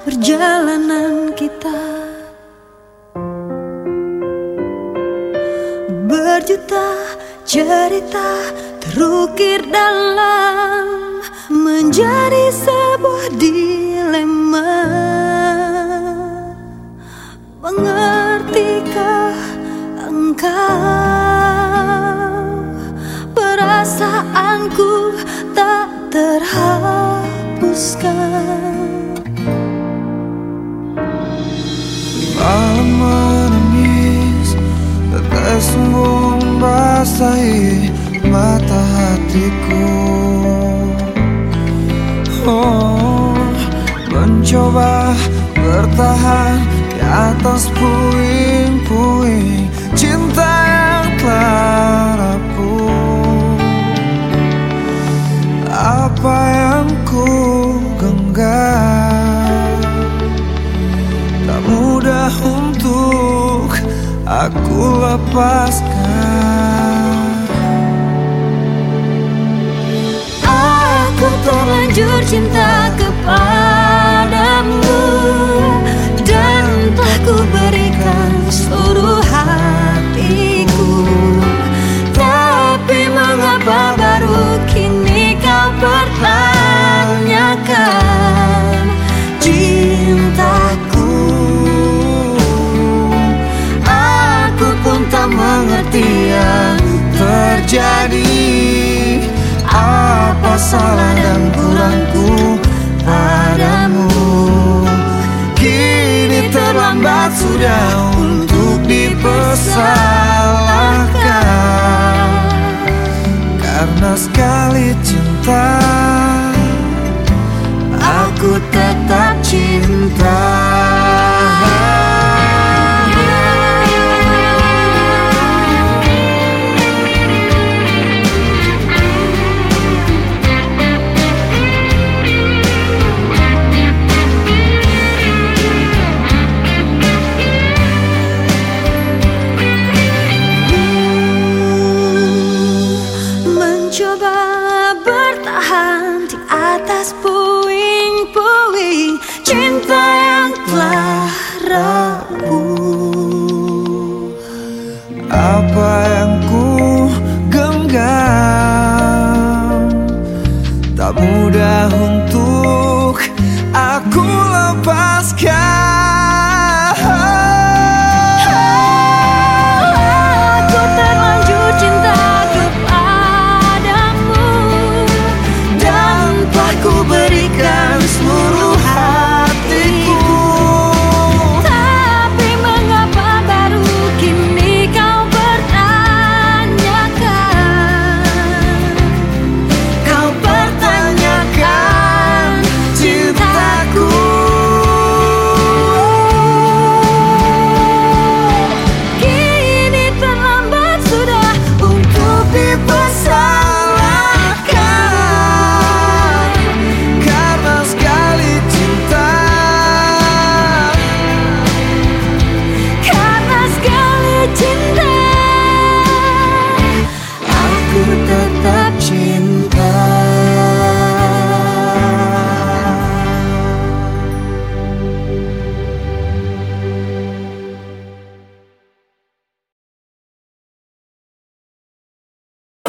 Perjalanan kita. Berjuta cerita terukir dalam Menjadi sebuah dilema. Mengertikah engkau? Perasaanku tak terhapuskan membasahi mata hatiku Oh, mencoba bertahan di atas puing-puing cinta yang telah rapuh. Apa yang ku genggam tak mudah untuk aku lepaskan. Mengapa baru kini kau pertanyakan. Cintaku Aku pun tak mengerti yang terjadi. Apa salah dan kurangku padamu? Kini terlambat sudah untuk dipersalahkan Karena sekali cinta Mudah untuk